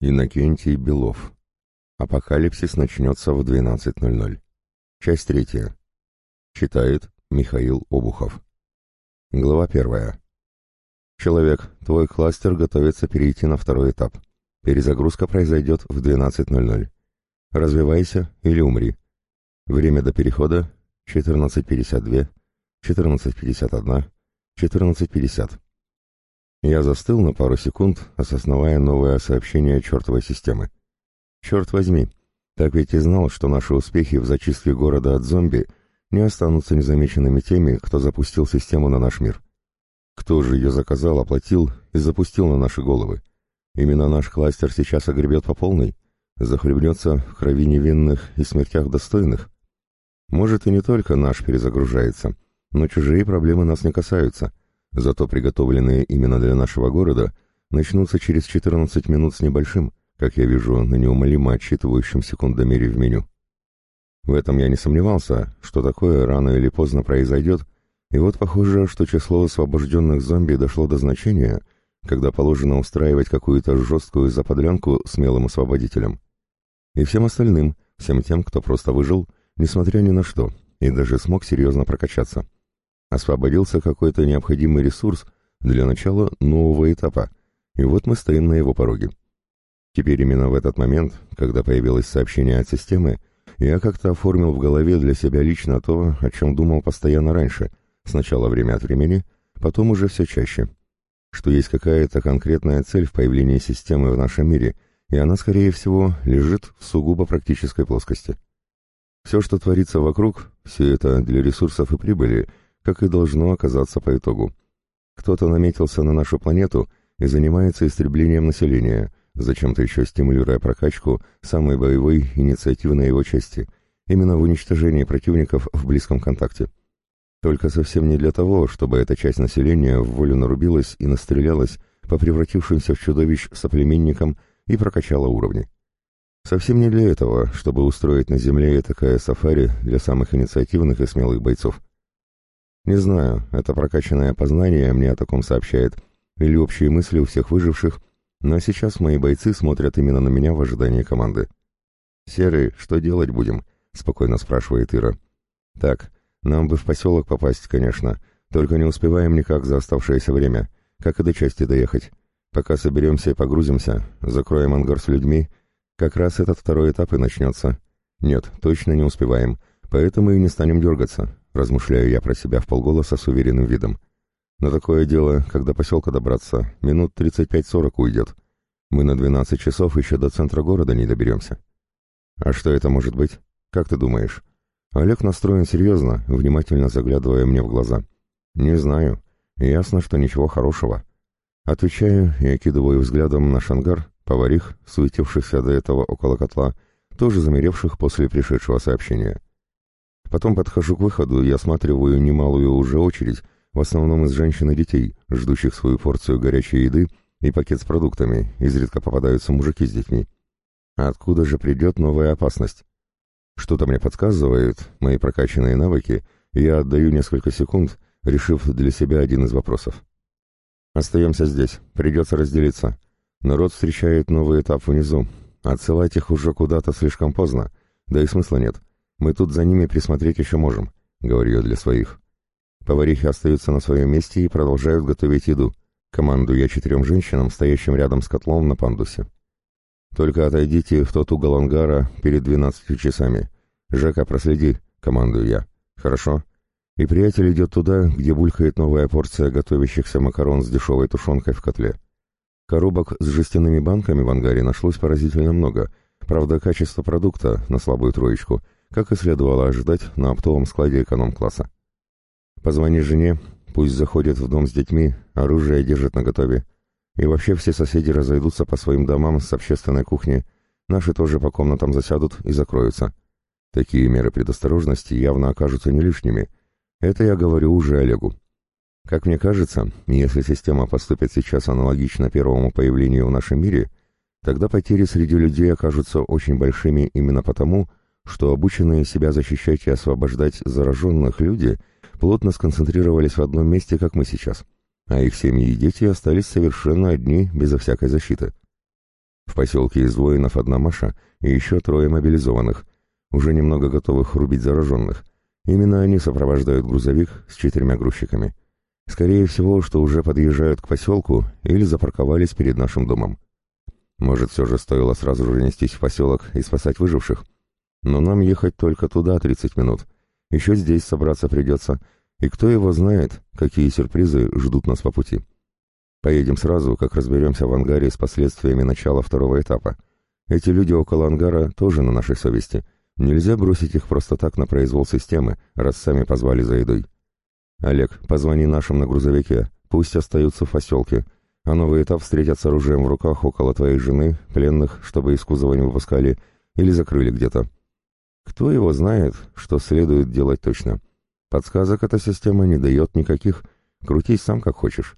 Иннокентий Белов. Апокалипсис начнется в 12.00. Часть третья. Читает Михаил Обухов. Глава первая. Человек, твой кластер готовится перейти на второй этап. Перезагрузка произойдет в 12.00. Развивайся или умри. Время до перехода 14.52, 14.51, 14.50. Я застыл на пару секунд, осознавая новое сообщение чертовой системы. Черт возьми, так ведь и знал, что наши успехи в зачистке города от зомби не останутся незамеченными теми, кто запустил систему на наш мир. Кто же ее заказал, оплатил и запустил на наши головы? Именно наш кластер сейчас огребет по полной? Захлебнется в крови невинных и смертях достойных? Может, и не только наш перезагружается, но чужие проблемы нас не касаются — Зато приготовленные именно для нашего города начнутся через 14 минут с небольшим, как я вижу на неумолимо отсчитывающем секундомере в меню. В этом я не сомневался, что такое рано или поздно произойдет, и вот похоже, что число освобожденных зомби дошло до значения, когда положено устраивать какую-то жесткую заподлянку смелым освободителям. И всем остальным, всем тем, кто просто выжил, несмотря ни на что, и даже смог серьезно прокачаться. Освободился какой-то необходимый ресурс для начала нового этапа, и вот мы стоим на его пороге. Теперь именно в этот момент, когда появилось сообщение от системы, я как-то оформил в голове для себя лично то, о чем думал постоянно раньше, сначала время от времени, потом уже все чаще. Что есть какая-то конкретная цель в появлении системы в нашем мире, и она, скорее всего, лежит в сугубо практической плоскости. Все, что творится вокруг, все это для ресурсов и прибыли — как и должно оказаться по итогу. Кто-то наметился на нашу планету и занимается истреблением населения, зачем-то еще стимулируя прокачку самой боевой инициативы на его части, именно в уничтожении противников в близком контакте. Только совсем не для того, чтобы эта часть населения в волю нарубилась и настрелялась по превратившимся в чудовищ соплеменникам и прокачала уровни. Совсем не для этого, чтобы устроить на Земле такая сафари для самых инициативных и смелых бойцов. Не знаю, это прокачанное познание мне о таком сообщает, или общие мысли у всех выживших, но сейчас мои бойцы смотрят именно на меня в ожидании команды. «Серый, что делать будем?» — спокойно спрашивает Ира. «Так, нам бы в поселок попасть, конечно, только не успеваем никак за оставшееся время, как и до части доехать. Пока соберемся и погрузимся, закроем ангар с людьми, как раз этот второй этап и начнется. Нет, точно не успеваем, поэтому и не станем дергаться размышляю я про себя в полголоса с уверенным видом. На такое дело, когда поселка добраться, минут 35-40 уйдет. Мы на 12 часов еще до центра города не доберемся. А что это может быть? Как ты думаешь? Олег настроен серьезно, внимательно заглядывая мне в глаза. Не знаю. Ясно, что ничего хорошего. Отвечаю и окидываю взглядом на шангар, поварих, суетившихся до этого около котла, тоже замеревших после пришедшего сообщения. Потом подхожу к выходу и осматриваю немалую уже очередь, в основном из женщин и детей, ждущих свою порцию горячей еды и пакет с продуктами, изредка попадаются мужики с детьми. откуда же придет новая опасность? Что-то мне подсказывает, мои прокачанные навыки, и я отдаю несколько секунд, решив для себя один из вопросов. Остаемся здесь, придется разделиться. Народ встречает новый этап внизу. Отсылать их уже куда-то слишком поздно, да и смысла нет. Мы тут за ними присмотреть еще можем», — говорю я для своих. Поварихи остаются на своем месте и продолжают готовить еду. Командую я четырем женщинам, стоящим рядом с котлом на пандусе. «Только отойдите в тот угол ангара перед двенадцатью часами. Жека, проследи», — командую я. «Хорошо». И приятель идет туда, где булькает новая порция готовящихся макарон с дешевой тушенкой в котле. Коробок с жестяными банками в ангаре нашлось поразительно много. Правда, качество продукта на слабую троечку — как и следовало ожидать на оптовом складе эконом-класса. Позвони жене, пусть заходит в дом с детьми, оружие держит наготове. И вообще все соседи разойдутся по своим домам с общественной кухни, наши тоже по комнатам засядут и закроются. Такие меры предосторожности явно окажутся не лишними. Это я говорю уже Олегу. Как мне кажется, если система поступит сейчас аналогично первому появлению в нашем мире, тогда потери среди людей окажутся очень большими именно потому, что что обученные себя защищать и освобождать зараженных люди плотно сконцентрировались в одном месте, как мы сейчас, а их семьи и дети остались совершенно одни, безо всякой защиты. В поселке из воинов одна Маша и еще трое мобилизованных, уже немного готовых рубить зараженных. Именно они сопровождают грузовик с четырьмя грузчиками. Скорее всего, что уже подъезжают к поселку или запарковались перед нашим домом. Может, все же стоило сразу же нестись в поселок и спасать выживших? Но нам ехать только туда 30 минут. Еще здесь собраться придется. И кто его знает, какие сюрпризы ждут нас по пути. Поедем сразу, как разберемся в ангаре с последствиями начала второго этапа. Эти люди около ангара тоже на нашей совести. Нельзя бросить их просто так на произвол системы, раз сами позвали за едой. Олег, позвони нашим на грузовике, пусть остаются в поселке, а новый этап встретят с оружием в руках около твоей жены, пленных, чтобы из кузова не выпускали, или закрыли где-то. Кто его знает, что следует делать точно? Подсказок эта система не дает никаких, крутись сам как хочешь.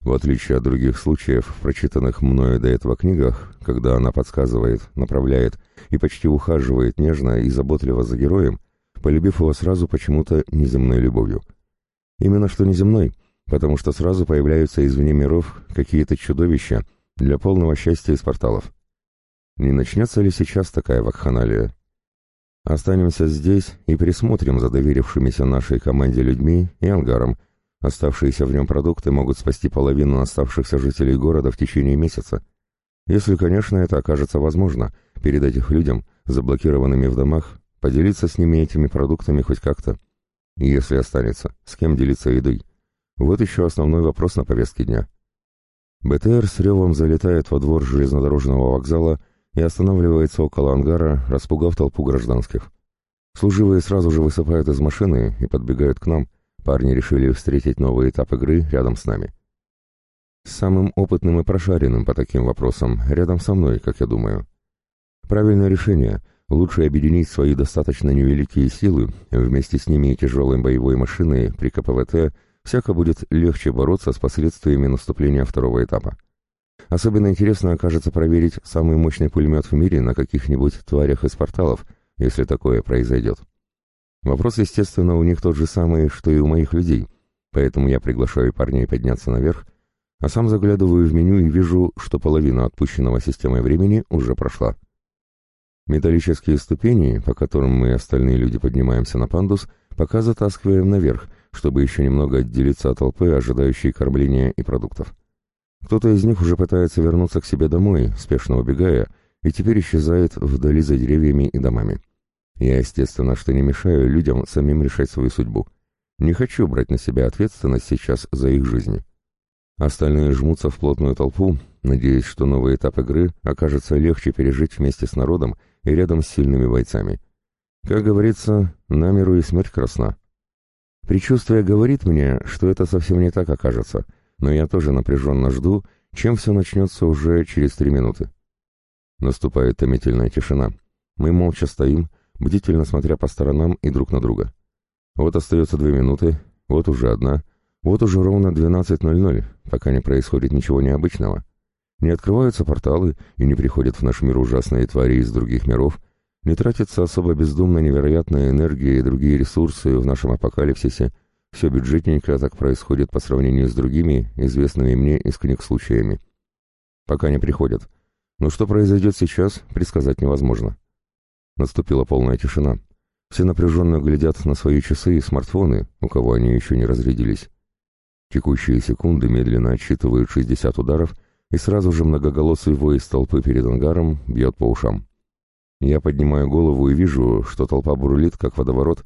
В отличие от других случаев, прочитанных мною до этого книгах, когда она подсказывает, направляет и почти ухаживает нежно и заботливо за героем, полюбив его сразу почему-то неземной любовью. Именно что неземной, потому что сразу появляются извне миров какие-то чудовища для полного счастья из порталов. Не начнется ли сейчас такая вакханалия? Останемся здесь и присмотрим за доверившимися нашей команде людьми и ангаром, Оставшиеся в нем продукты могут спасти половину оставшихся жителей города в течение месяца. Если, конечно, это окажется возможно, передать их людям, заблокированными в домах, поделиться с ними этими продуктами хоть как-то. Если останется, с кем делиться едой? Вот еще основной вопрос на повестке дня. БТР с ревом залетает во двор железнодорожного вокзала и останавливается около ангара, распугав толпу гражданских. Служивые сразу же высыпают из машины и подбегают к нам, Парни решили встретить новый этап игры рядом с нами. Самым опытным и прошаренным по таким вопросам, рядом со мной, как я думаю. Правильное решение. Лучше объединить свои достаточно невеликие силы, вместе с ними и тяжелой боевой машиной при КПВТ всяко будет легче бороться с последствиями наступления второго этапа. Особенно интересно окажется проверить самый мощный пулемет в мире на каких-нибудь тварях из порталов, если такое произойдет. Вопрос, естественно, у них тот же самый, что и у моих людей, поэтому я приглашаю парней подняться наверх, а сам заглядываю в меню и вижу, что половина отпущенного системой времени уже прошла. Металлические ступени, по которым мы остальные люди поднимаемся на пандус, пока затаскиваем наверх, чтобы еще немного отделиться от толпы, ожидающей кормления и продуктов. Кто-то из них уже пытается вернуться к себе домой, спешно убегая, и теперь исчезает вдали за деревьями и домами. Я, естественно, что не мешаю людям самим решать свою судьбу. Не хочу брать на себя ответственность сейчас за их жизни. Остальные жмутся в плотную толпу, надеясь, что новый этап игры окажется легче пережить вместе с народом и рядом с сильными бойцами. Как говорится, на миру и смерть красна. Причувствие говорит мне, что это совсем не так окажется, но я тоже напряженно жду, чем все начнется уже через три минуты. Наступает томительная тишина. Мы молча стоим, бдительно смотря по сторонам и друг на друга. Вот остается две минуты, вот уже одна, вот уже ровно 12.00, пока не происходит ничего необычного. Не открываются порталы и не приходят в наш мир ужасные твари из других миров, не тратится особо бездумно невероятная энергия и другие ресурсы в нашем апокалипсисе, все бюджетненько так происходит по сравнению с другими, известными мне из книг случаями. Пока не приходят. Но что произойдет сейчас, предсказать невозможно. Наступила полная тишина. Все напряженно глядят на свои часы и смартфоны, у кого они еще не разрядились. Текущие секунды медленно отсчитывают 60 ударов, и сразу же многоголосый вой из толпы перед ангаром бьет по ушам. Я поднимаю голову и вижу, что толпа бурлит, как водоворот.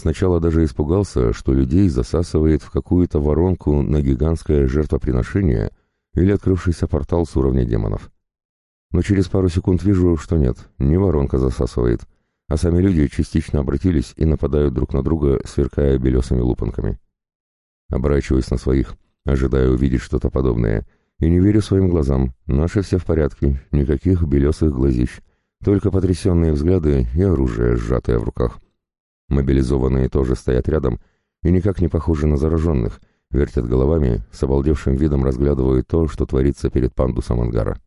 Сначала даже испугался, что людей засасывает в какую-то воронку на гигантское жертвоприношение или открывшийся портал с уровня демонов. Но через пару секунд вижу, что нет, не воронка засасывает, а сами люди частично обратились и нападают друг на друга, сверкая белесыми лупанками. Оборачиваюсь на своих, ожидая увидеть что-то подобное, и не верю своим глазам. Наши все в порядке, никаких белесых глазищ, только потрясенные взгляды и оружие, сжатое в руках. Мобилизованные тоже стоят рядом и никак не похожи на зараженных, вертят головами, с обалдевшим видом разглядывают то, что творится перед пандусом ангара.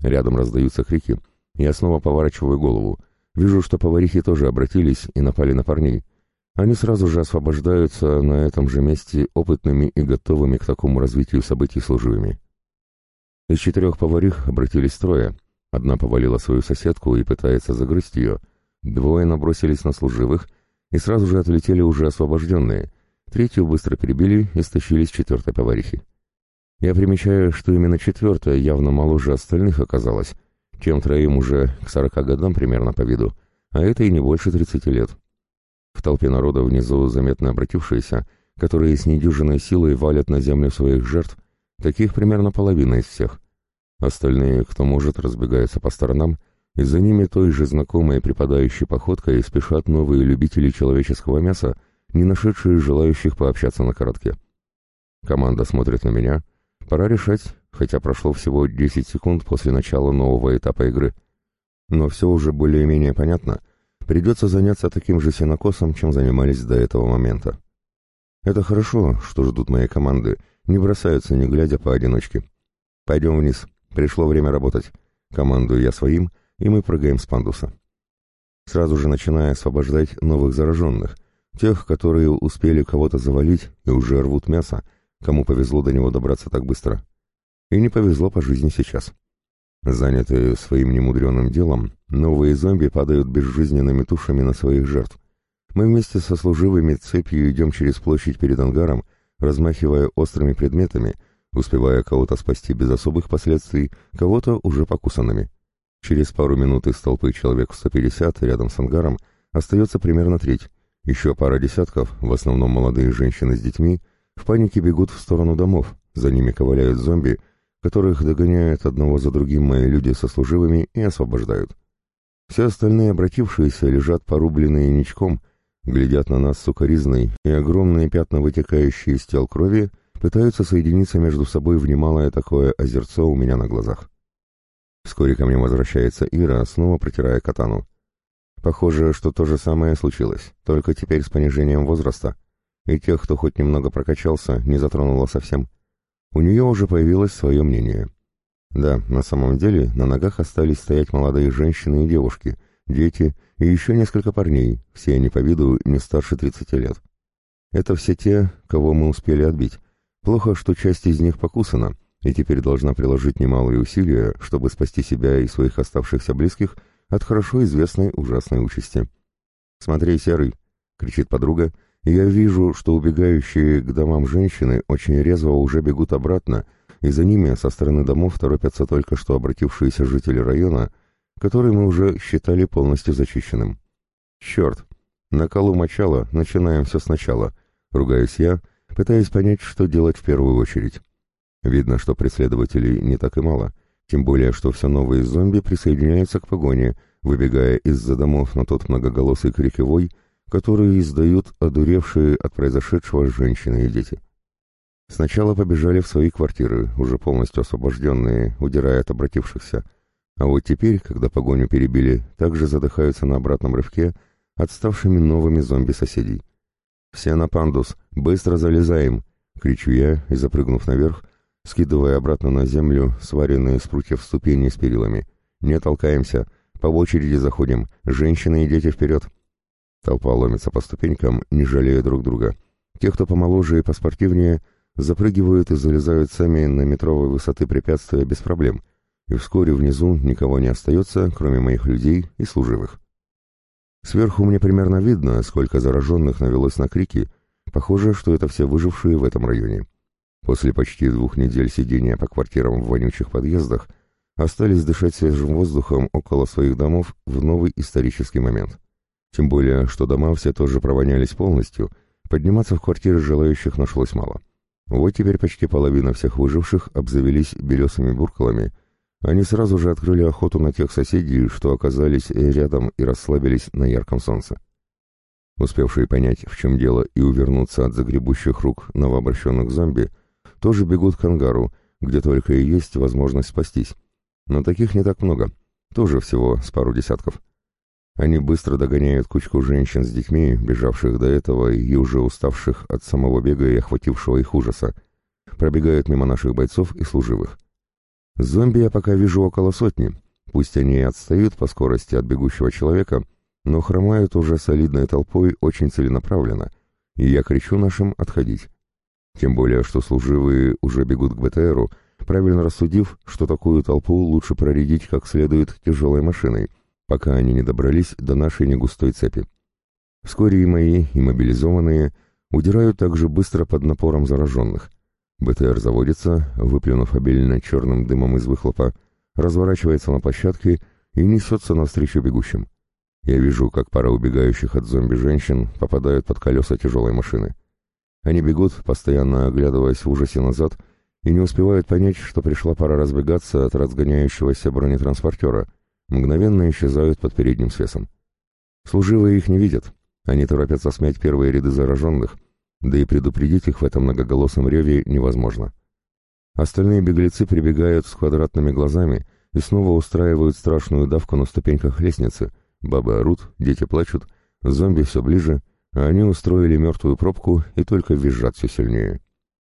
Рядом раздаются крики. Я снова поворачиваю голову. Вижу, что поварихи тоже обратились и напали на парней. Они сразу же освобождаются на этом же месте опытными и готовыми к такому развитию событий служивыми. Из четырех поварих обратились трое, Одна повалила свою соседку и пытается загрызть ее. Двое набросились на служивых и сразу же отлетели уже освобожденные. Третью быстро перебили и стащили с четвертой поварихи. Я примечаю, что именно четвертая явно моложе остальных оказалась, чем троим уже к сорока годам примерно по виду, а это и не больше тридцати лет. В толпе народа внизу заметно обратившиеся, которые с недюжиной силой валят на землю своих жертв, таких примерно половина из всех. Остальные, кто может, разбегаются по сторонам, и за ними той же знакомой припадающей походкой спешат новые любители человеческого мяса, не нашедшие желающих пообщаться на коротке. Команда смотрит на меня. Пора решать, хотя прошло всего 10 секунд после начала нового этапа игры. Но все уже более-менее понятно. Придется заняться таким же сенокосом, чем занимались до этого момента. Это хорошо, что ждут мои команды, не бросаются, не глядя поодиночке. Пойдем вниз, пришло время работать. Командую я своим, и мы прыгаем с пандуса. Сразу же начиная освобождать новых зараженных, тех, которые успели кого-то завалить и уже рвут мясо, кому повезло до него добраться так быстро. И не повезло по жизни сейчас. Занятые своим немудреным делом, новые зомби падают безжизненными тушами на своих жертв. Мы вместе со служивыми цепью идем через площадь перед ангаром, размахивая острыми предметами, успевая кого-то спасти без особых последствий, кого-то уже покусанными. Через пару минут из толпы человек в 150 рядом с ангаром остается примерно треть. Еще пара десятков, в основном молодые женщины с детьми, в панике бегут в сторону домов, за ними ковыляют зомби — которых догоняют одного за другим мои люди со служивыми и освобождают. Все остальные обратившиеся лежат порубленные ничком, глядят на нас сукоризной, и огромные пятна, вытекающие из тел крови, пытаются соединиться между собой в немалое такое озерцо у меня на глазах. Вскоре ко мне возвращается Ира, снова протирая катану. Похоже, что то же самое случилось, только теперь с понижением возраста, и тех, кто хоть немного прокачался, не затронуло совсем. У нее уже появилось свое мнение. Да, на самом деле на ногах остались стоять молодые женщины и девушки, дети и еще несколько парней, все они по виду не старше 30 лет. Это все те, кого мы успели отбить. Плохо, что часть из них покусана, и теперь должна приложить немалые усилия, чтобы спасти себя и своих оставшихся близких от хорошо известной ужасной участи. «Смотри, Серый!» — кричит подруга, я вижу, что убегающие к домам женщины очень резво уже бегут обратно, и за ними со стороны домов торопятся только что обратившиеся жители района, который мы уже считали полностью зачищенным. «Черт! На колу мочало, начинаем все сначала», — ругаюсь я, пытаясь понять, что делать в первую очередь. Видно, что преследователей не так и мало, тем более, что все новые зомби присоединяются к погоне, выбегая из-за домов на тот многоголосый крикевой, которые издают одуревшие от произошедшего женщины и дети. Сначала побежали в свои квартиры, уже полностью освобожденные, удирая от обратившихся, а вот теперь, когда погоню перебили, также задыхаются на обратном рывке отставшими новыми зомби-соседей. «Все на пандус! Быстро залезаем!» — кричу я и, запрыгнув наверх, скидывая обратно на землю сваренные с прутьев ступени с перилами. «Не толкаемся! По очереди заходим! Женщины и дети вперед!» Толпа ломится по ступенькам, не жалея друг друга. Те, кто помоложе и поспортивнее, запрыгивают и залезают сами на метровой высоты препятствия без проблем, и вскоре внизу никого не остается, кроме моих людей и служивых. Сверху мне примерно видно, сколько зараженных навелось на крики, похоже, что это все выжившие в этом районе. После почти двух недель сидения по квартирам в вонючих подъездах остались дышать свежим воздухом около своих домов в новый исторический момент. Тем более, что дома все тоже провонялись полностью, подниматься в квартиры желающих нашлось мало. Вот теперь почти половина всех выживших обзавелись белесыми буркалами. Они сразу же открыли охоту на тех соседей, что оказались рядом и расслабились на ярком солнце. Успевшие понять, в чем дело, и увернуться от загребущих рук новообращенных зомби, тоже бегут к ангару, где только и есть возможность спастись. Но таких не так много, тоже всего с пару десятков. Они быстро догоняют кучку женщин с детьми, бежавших до этого и уже уставших от самого бега и охватившего их ужаса. Пробегают мимо наших бойцов и служивых. Зомби я пока вижу около сотни. Пусть они и отстают по скорости от бегущего человека, но хромают уже солидной толпой очень целенаправленно, и я кричу нашим отходить. Тем более, что служивые уже бегут к БТРу, правильно рассудив, что такую толпу лучше проредить как следует тяжелой машиной, пока они не добрались до нашей негустой цепи. Вскоре и мои, и мобилизованные удирают также быстро под напором зараженных. БТР заводится, выплюнув обильно черным дымом из выхлопа, разворачивается на площадке и несется навстречу бегущим. Я вижу, как пара убегающих от зомби женщин попадают под колеса тяжелой машины. Они бегут, постоянно оглядываясь в ужасе назад, и не успевают понять, что пришла пора разбегаться от разгоняющегося бронетранспортера, мгновенно исчезают под передним свесом. Служивые их не видят, они торопятся смять первые ряды зараженных, да и предупредить их в этом многоголосом реве невозможно. Остальные беглецы прибегают с квадратными глазами и снова устраивают страшную давку на ступеньках лестницы. Бабы орут, дети плачут, зомби все ближе, они устроили мертвую пробку и только визжат все сильнее.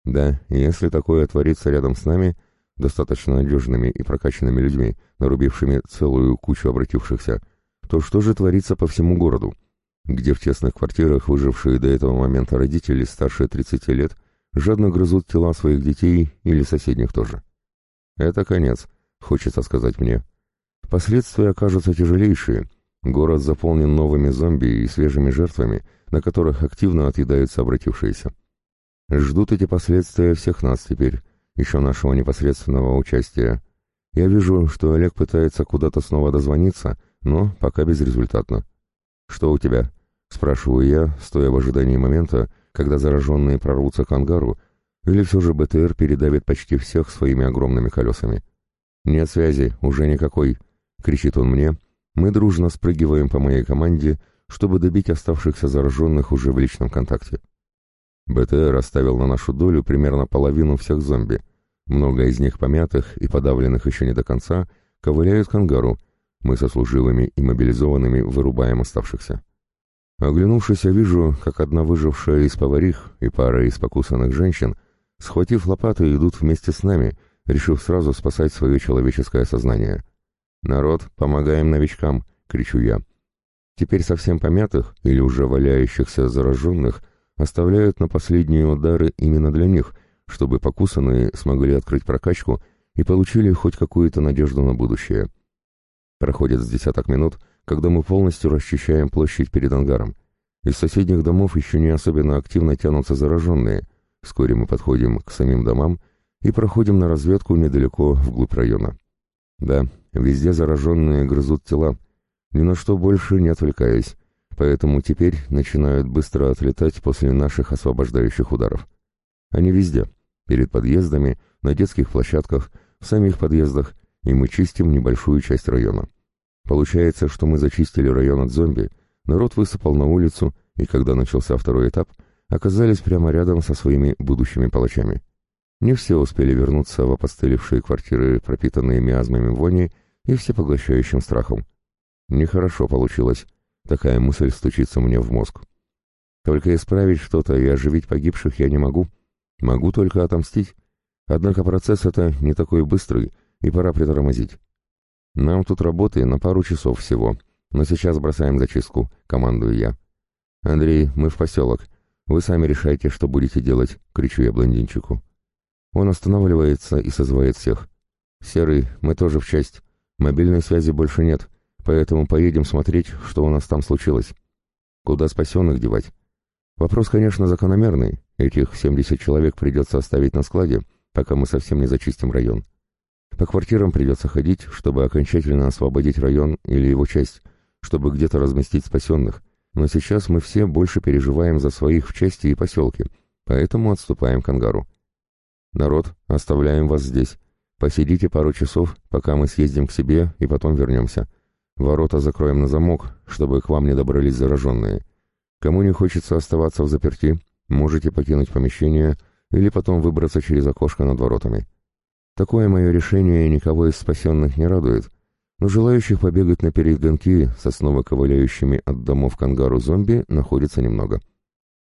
Да, если такое творится рядом с нами, достаточно надежными и прокачанными людьми, нарубившими целую кучу обратившихся, то что же творится по всему городу? Где в тесных квартирах выжившие до этого момента родители старше 30 лет жадно грызут тела своих детей или соседних тоже. Это конец, хочется сказать мне. Последствия окажутся тяжелейшие. Город заполнен новыми зомби и свежими жертвами, на которых активно отъедаются обратившиеся. Ждут эти последствия всех нас теперь, еще нашего непосредственного участия. Я вижу, что Олег пытается куда-то снова дозвониться, но пока безрезультатно. «Что у тебя?» — спрашиваю я, стоя в ожидании момента, когда зараженные прорвутся к ангару, или все же БТР передавит почти всех своими огромными колесами. «Нет связи, уже никакой», — кричит он мне. Мы дружно спрыгиваем по моей команде, чтобы добить оставшихся зараженных уже в личном контакте. БТР оставил на нашу долю примерно половину всех зомби. Много из них помятых и подавленных еще не до конца ковыляют к ангару. Мы со служивыми и мобилизованными вырубаем оставшихся. Оглянувшись, я вижу, как одна выжившая из поварих и пара из покусанных женщин, схватив лопаты, идут вместе с нами, решив сразу спасать свое человеческое сознание. «Народ, помогаем новичкам!» — кричу я. Теперь совсем помятых или уже валяющихся зараженных оставляют на последние удары именно для них, чтобы покусанные смогли открыть прокачку и получили хоть какую-то надежду на будущее. Проходит с десяток минут, когда мы полностью расчищаем площадь перед ангаром. Из соседних домов еще не особенно активно тянутся зараженные. Вскоре мы подходим к самим домам и проходим на разведку недалеко вглубь района. Да, везде зараженные грызут тела, ни на что больше не отвлекаясь, поэтому теперь начинают быстро отлетать после наших освобождающих ударов. Они везде, перед подъездами, на детских площадках, в самих подъездах, и мы чистим небольшую часть района. Получается, что мы зачистили район от зомби, народ высыпал на улицу, и когда начался второй этап, оказались прямо рядом со своими будущими палачами. Не все успели вернуться в опостылевшие квартиры, пропитанные миазмами вони и всепоглощающим страхом. Нехорошо получилось. Такая мысль стучится мне в мозг. Только исправить что-то и оживить погибших я не могу. Могу только отомстить. Однако процесс это не такой быстрый, и пора притормозить. Нам тут работы на пару часов всего, но сейчас бросаем зачистку, командую я. Андрей, мы в поселок. Вы сами решайте, что будете делать, кричу я блондинчику. Он останавливается и созывает всех. Серый, мы тоже в часть. Мобильной связи больше нет. Поэтому поедем смотреть, что у нас там случилось. Куда спасенных девать? Вопрос, конечно, закономерный. Этих 70 человек придется оставить на складе, пока мы совсем не зачистим район. По квартирам придется ходить, чтобы окончательно освободить район или его часть, чтобы где-то разместить спасенных. Но сейчас мы все больше переживаем за своих в части и поселке, поэтому отступаем к ангару. Народ, оставляем вас здесь. Посидите пару часов, пока мы съездим к себе и потом вернемся. Ворота закроем на замок, чтобы к вам не добрались зараженные. Кому не хочется оставаться в заперти, можете покинуть помещение или потом выбраться через окошко над воротами. Такое мое решение никого из спасенных не радует, но желающих побегать на перегонки со снова ковыляющими от домов к ангару зомби находится немного.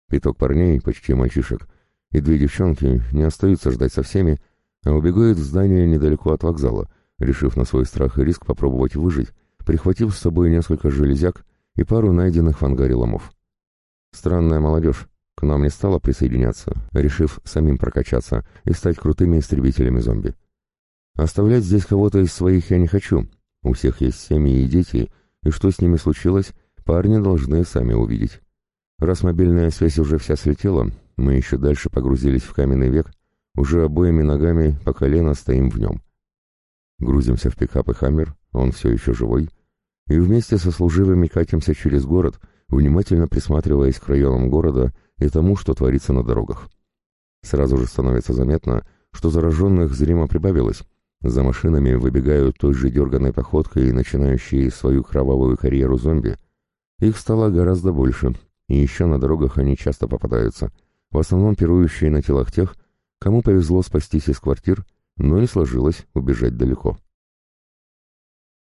Пяток парней, почти мальчишек, и две девчонки не остаются ждать со всеми, а убегают в здание недалеко от вокзала, решив на свой страх и риск попробовать выжить, прихватив с собой несколько железяк и пару найденных в ангаре ломов. Странная молодежь к нам не стала присоединяться, решив самим прокачаться и стать крутыми истребителями зомби. Оставлять здесь кого-то из своих я не хочу. У всех есть семьи и дети, и что с ними случилось, парни должны сами увидеть. Раз мобильная связь уже вся слетела, мы еще дальше погрузились в каменный век, уже обоими ногами по колено стоим в нем. Грузимся в пикап и хаммер, он все еще живой, и вместе со служивыми катимся через город, внимательно присматриваясь к районам города и тому, что творится на дорогах. Сразу же становится заметно, что зараженных зримо прибавилось. За машинами выбегают той же дерганной походкой и начинающие свою кровавую карьеру зомби. Их стало гораздо больше, и еще на дорогах они часто попадаются, в основном пирующие на телах тех, кому повезло спастись из квартир, но не сложилось убежать далеко.